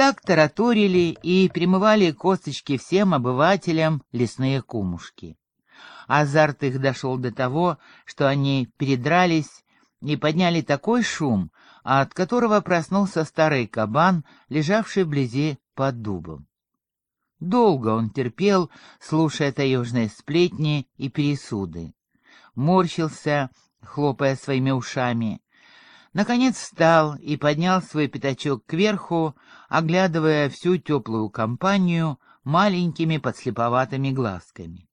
Так тараторили и примывали косточки всем обывателям лесные кумушки. Азарт их дошел до того, что они передрались и подняли такой шум, от которого проснулся старый кабан, лежавший вблизи под дубом. Долго он терпел, слушая таежные сплетни и пересуды. Морщился, хлопая своими ушами. Наконец встал и поднял свой пятачок кверху, оглядывая всю теплую компанию маленькими подслеповатыми глазками.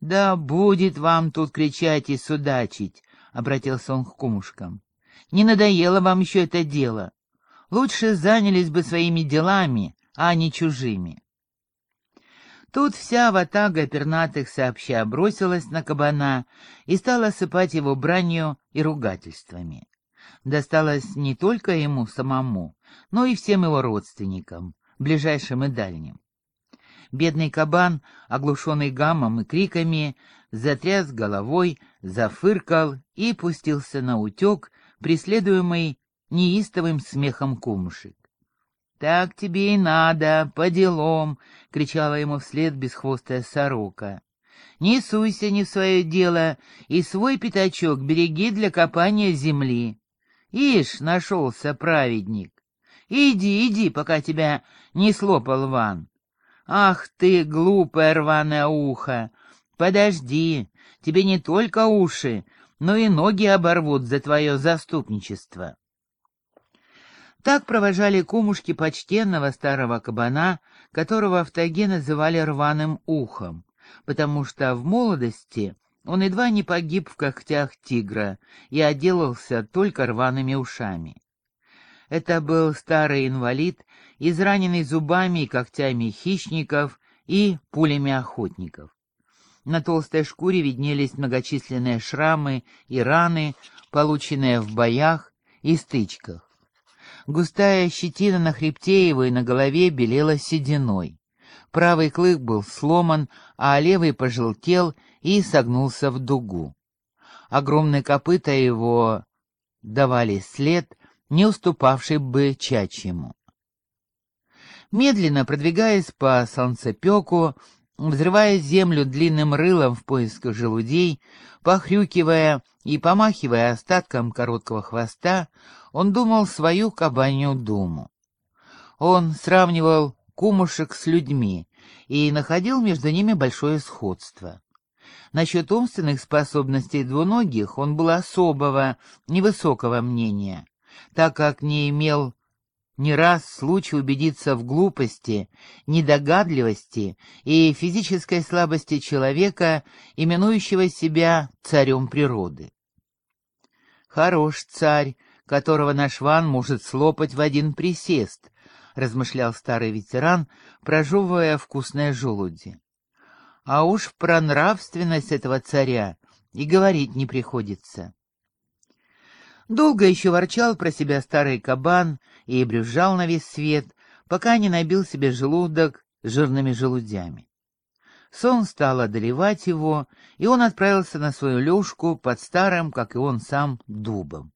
«Да будет вам тут кричать и судачить!» — обратился он к кумушкам. «Не надоело вам еще это дело? Лучше занялись бы своими делами, а не чужими». Тут вся ватага пернатых сообща бросилась на кабана и стала осыпать его бранью и ругательствами. Досталось не только ему самому, но и всем его родственникам, ближайшим и дальним. Бедный кабан, оглушенный гамом и криками, затряс головой, зафыркал и пустился на утек, преследуемый неистовым смехом кумушек. «Так тебе и надо, по делам!» — кричала ему вслед бесхвостая сорока. «Не суйся не в свое дело и свой пятачок береги для копания земли. Ишь, нашелся праведник. Иди, иди, пока тебя не слопал Ван. Ах ты, глупое рваное ухо! Подожди, тебе не только уши, но и ноги оборвут за твое заступничество. Так провожали кумушки почтенного старого кабана, которого в тайге называли рваным ухом, потому что в молодости он едва не погиб в когтях тигра и отделался только рваными ушами. Это был старый инвалид, израненный зубами и когтями хищников и пулями охотников. На толстой шкуре виднелись многочисленные шрамы и раны, полученные в боях и стычках. Густая щетина на хребте его и на голове белела сединой. Правый клык был сломан, а левый пожелтел и согнулся в дугу. Огромные копыта его давали след, не уступавший бы чачьему. Медленно продвигаясь по солнцепеку, взрывая землю длинным рылом в поисках желудей, похрюкивая и помахивая остатком короткого хвоста, он думал свою кабанью думу. Он сравнивал кумушек с людьми и находил между ними большое сходство. Насчет умственных способностей двуногих он был особого, невысокого мнения так как не имел ни раз случай убедиться в глупости, недогадливости и физической слабости человека, именующего себя царем природы. «Хорош царь, которого наш Ван может слопать в один присест», — размышлял старый ветеран, прожевывая вкусные желуди. «А уж про нравственность этого царя и говорить не приходится». Долго еще ворчал про себя старый кабан и брюзжал на весь свет, пока не набил себе желудок жирными желудями. Сон стал одолевать его, и он отправился на свою лёжку под старым, как и он сам, дубом.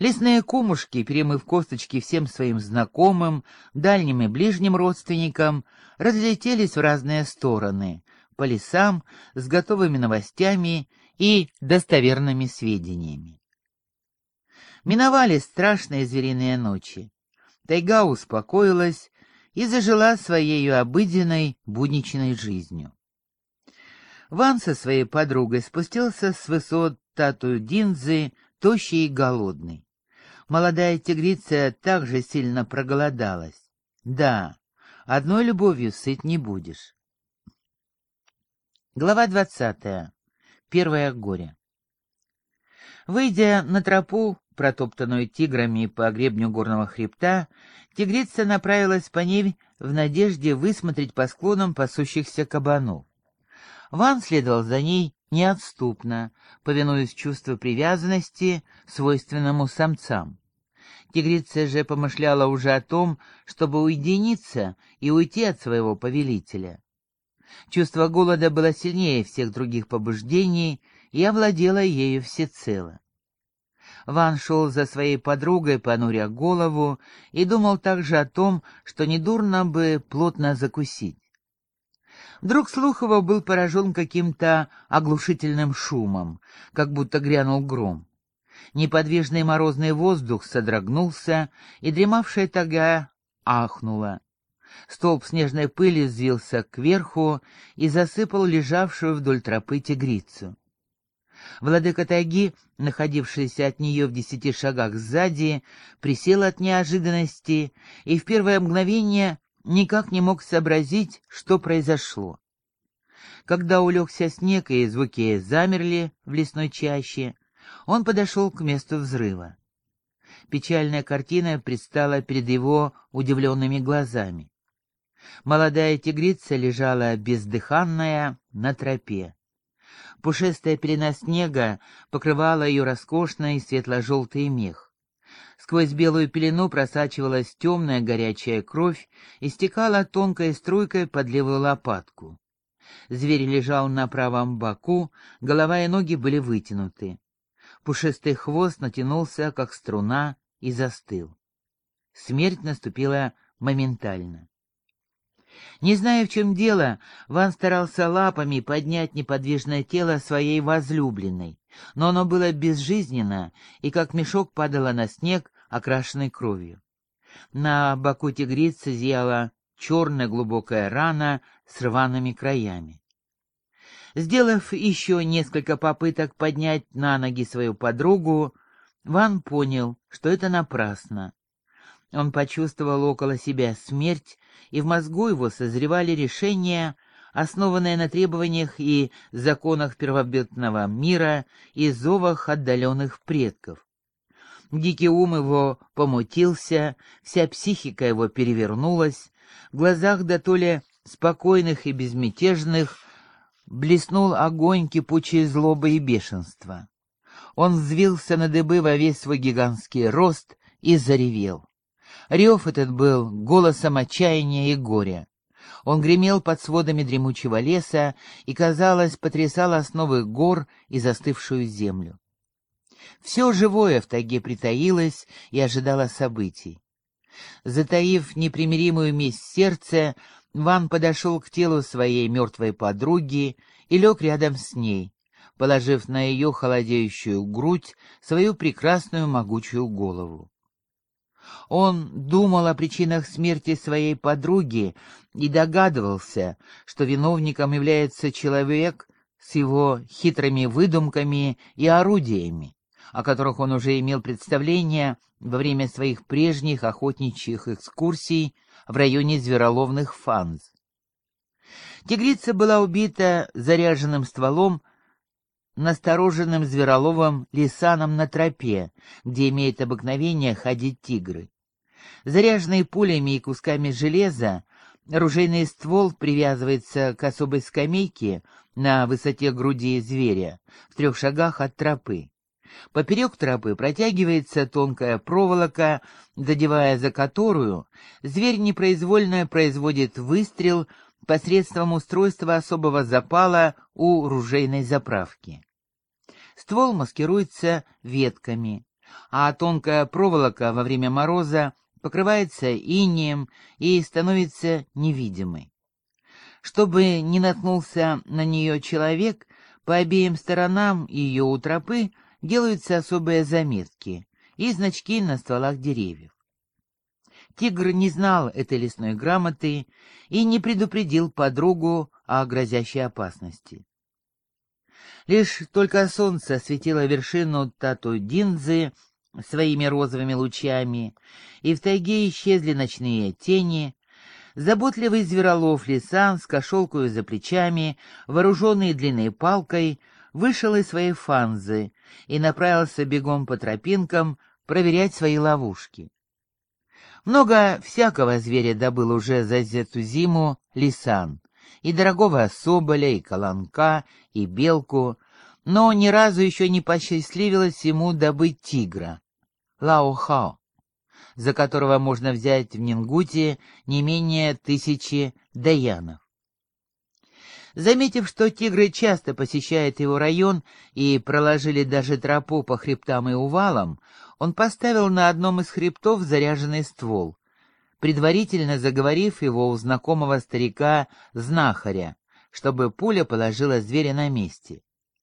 Лесные кумушки, перемыв косточки всем своим знакомым, дальним и ближним родственникам, разлетелись в разные стороны, по лесам с готовыми новостями и достоверными сведениями. Миновали страшные звериные ночи. Тайга успокоилась и зажила своей обыденной будничной жизнью. Ван со своей подругой спустился с высот Тату-Динзы, тощий и голодный. Молодая тигрица также сильно проголодалась. Да, одной любовью сыт не будешь. Глава двадцатая. Первое горе. Выйдя на тропу, протоптанную тиграми по гребню горного хребта, тигрица направилась по ней в надежде высмотреть по склонам пасущихся кабанов. Ван следовал за ней неотступно, повинуясь чувству привязанности, свойственному самцам. Тигрица же помышляла уже о том, чтобы уединиться и уйти от своего повелителя. Чувство голода было сильнее всех других побуждений и овладело ею всецело. Ван шел за своей подругой, понуря голову, и думал также о том, что недурно бы плотно закусить. Вдруг Слухова был поражен каким-то оглушительным шумом, как будто грянул гром. Неподвижный морозный воздух содрогнулся, и дремавшая тага ахнула. Столб снежной пыли взвился кверху и засыпал лежавшую вдоль тропы тигрицу. Владыка тайги, находившийся от нее в десяти шагах сзади, присел от неожиданности и в первое мгновение никак не мог сообразить, что произошло. Когда улегся снег и звуки замерли в лесной чаще, он подошел к месту взрыва. Печальная картина предстала перед его удивленными глазами. Молодая тигрица лежала бездыханная на тропе. Пушистая пелена снега покрывала ее роскошный светло-желтый мех. Сквозь белую пелену просачивалась темная горячая кровь и стекала тонкой струйкой под левую лопатку. Зверь лежал на правом боку, голова и ноги были вытянуты. Пушистый хвост натянулся, как струна, и застыл. Смерть наступила моментально. Не зная, в чем дело, Ван старался лапами поднять неподвижное тело своей возлюбленной, но оно было безжизненно и как мешок падало на снег, окрашенный кровью. На боку тигрицы зияла черная глубокая рана с рваными краями. Сделав еще несколько попыток поднять на ноги свою подругу, Ван понял, что это напрасно. Он почувствовал около себя смерть, и в мозгу его созревали решения, основанные на требованиях и законах первобытного мира и зовах отдаленных предков. Дикий ум его помутился, вся психика его перевернулась, в глазах да то ли спокойных и безмятежных блеснул огонь кипучей злобы и бешенства. Он взвился на дыбы во весь свой гигантский рост и заревел. Рев этот был голосом отчаяния и горя. Он гремел под сводами дремучего леса и, казалось, потрясал основы гор и застывшую землю. Все живое в тайге притаилось и ожидало событий. Затаив непримиримую месть сердца, Ван подошел к телу своей мертвой подруги и лег рядом с ней, положив на ее холодеющую грудь свою прекрасную могучую голову. Он думал о причинах смерти своей подруги и догадывался, что виновником является человек с его хитрыми выдумками и орудиями, о которых он уже имел представление во время своих прежних охотничьих экскурсий в районе звероловных фанз. Тигрица была убита заряженным стволом настороженным звероловым лисаном на тропе, где имеет обыкновение ходить тигры. Заряженный пулями и кусками железа, оружейный ствол привязывается к особой скамейке на высоте груди зверя, в трех шагах от тропы. Поперек тропы протягивается тонкая проволока, задевая за которую зверь непроизвольно производит выстрел посредством устройства особого запала у ружейной заправки. Ствол маскируется ветками, а тонкая проволока во время мороза покрывается инеем и становится невидимой. Чтобы не наткнулся на нее человек, по обеим сторонам ее у тропы делаются особые заметки и значки на стволах деревьев. Тигр не знал этой лесной грамоты и не предупредил подругу о грозящей опасности. Лишь только солнце осветило вершину Тату-Динзы своими розовыми лучами, и в тайге исчезли ночные тени, заботливый зверолов Лисан с кошелкой за плечами, вооруженный длинной палкой, вышел из своей фанзы и направился бегом по тропинкам проверять свои ловушки. Много всякого зверя добыл уже за эту зиму Лисан, и дорогого соболя, и колонка, и белку, но ни разу еще не посчастливилось ему добыть тигра, Лао-Хао, за которого можно взять в Нингуте не менее тысячи даянов. Заметив, что тигры часто посещают его район и проложили даже тропу по хребтам и увалам, он поставил на одном из хребтов заряженный ствол, предварительно заговорив его у знакомого старика-знахаря, чтобы пуля положила зверя на месте.